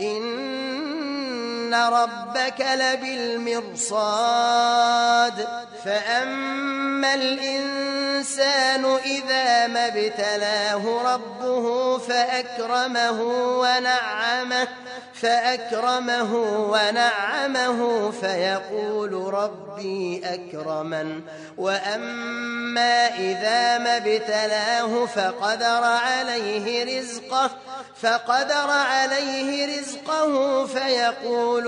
إن ربك لبالمرصاد. فأما الإنسان إذا ما ابتلاه ربه فأكرمه ونعمه فأكرمه ونعمه فيقول ربي أكرمن. وأما إذا ما ابتلاه فقدر عليه رزقه فقدر عليه رزقه فيقول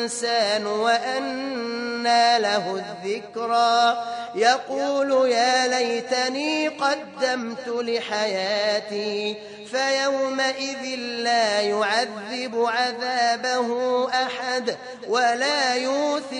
الإنسان وأنى له الذكرى. يقول يا ليتني قدمت لحياتي فيومئذ لا يعذب عذابه أحد ولا يوثق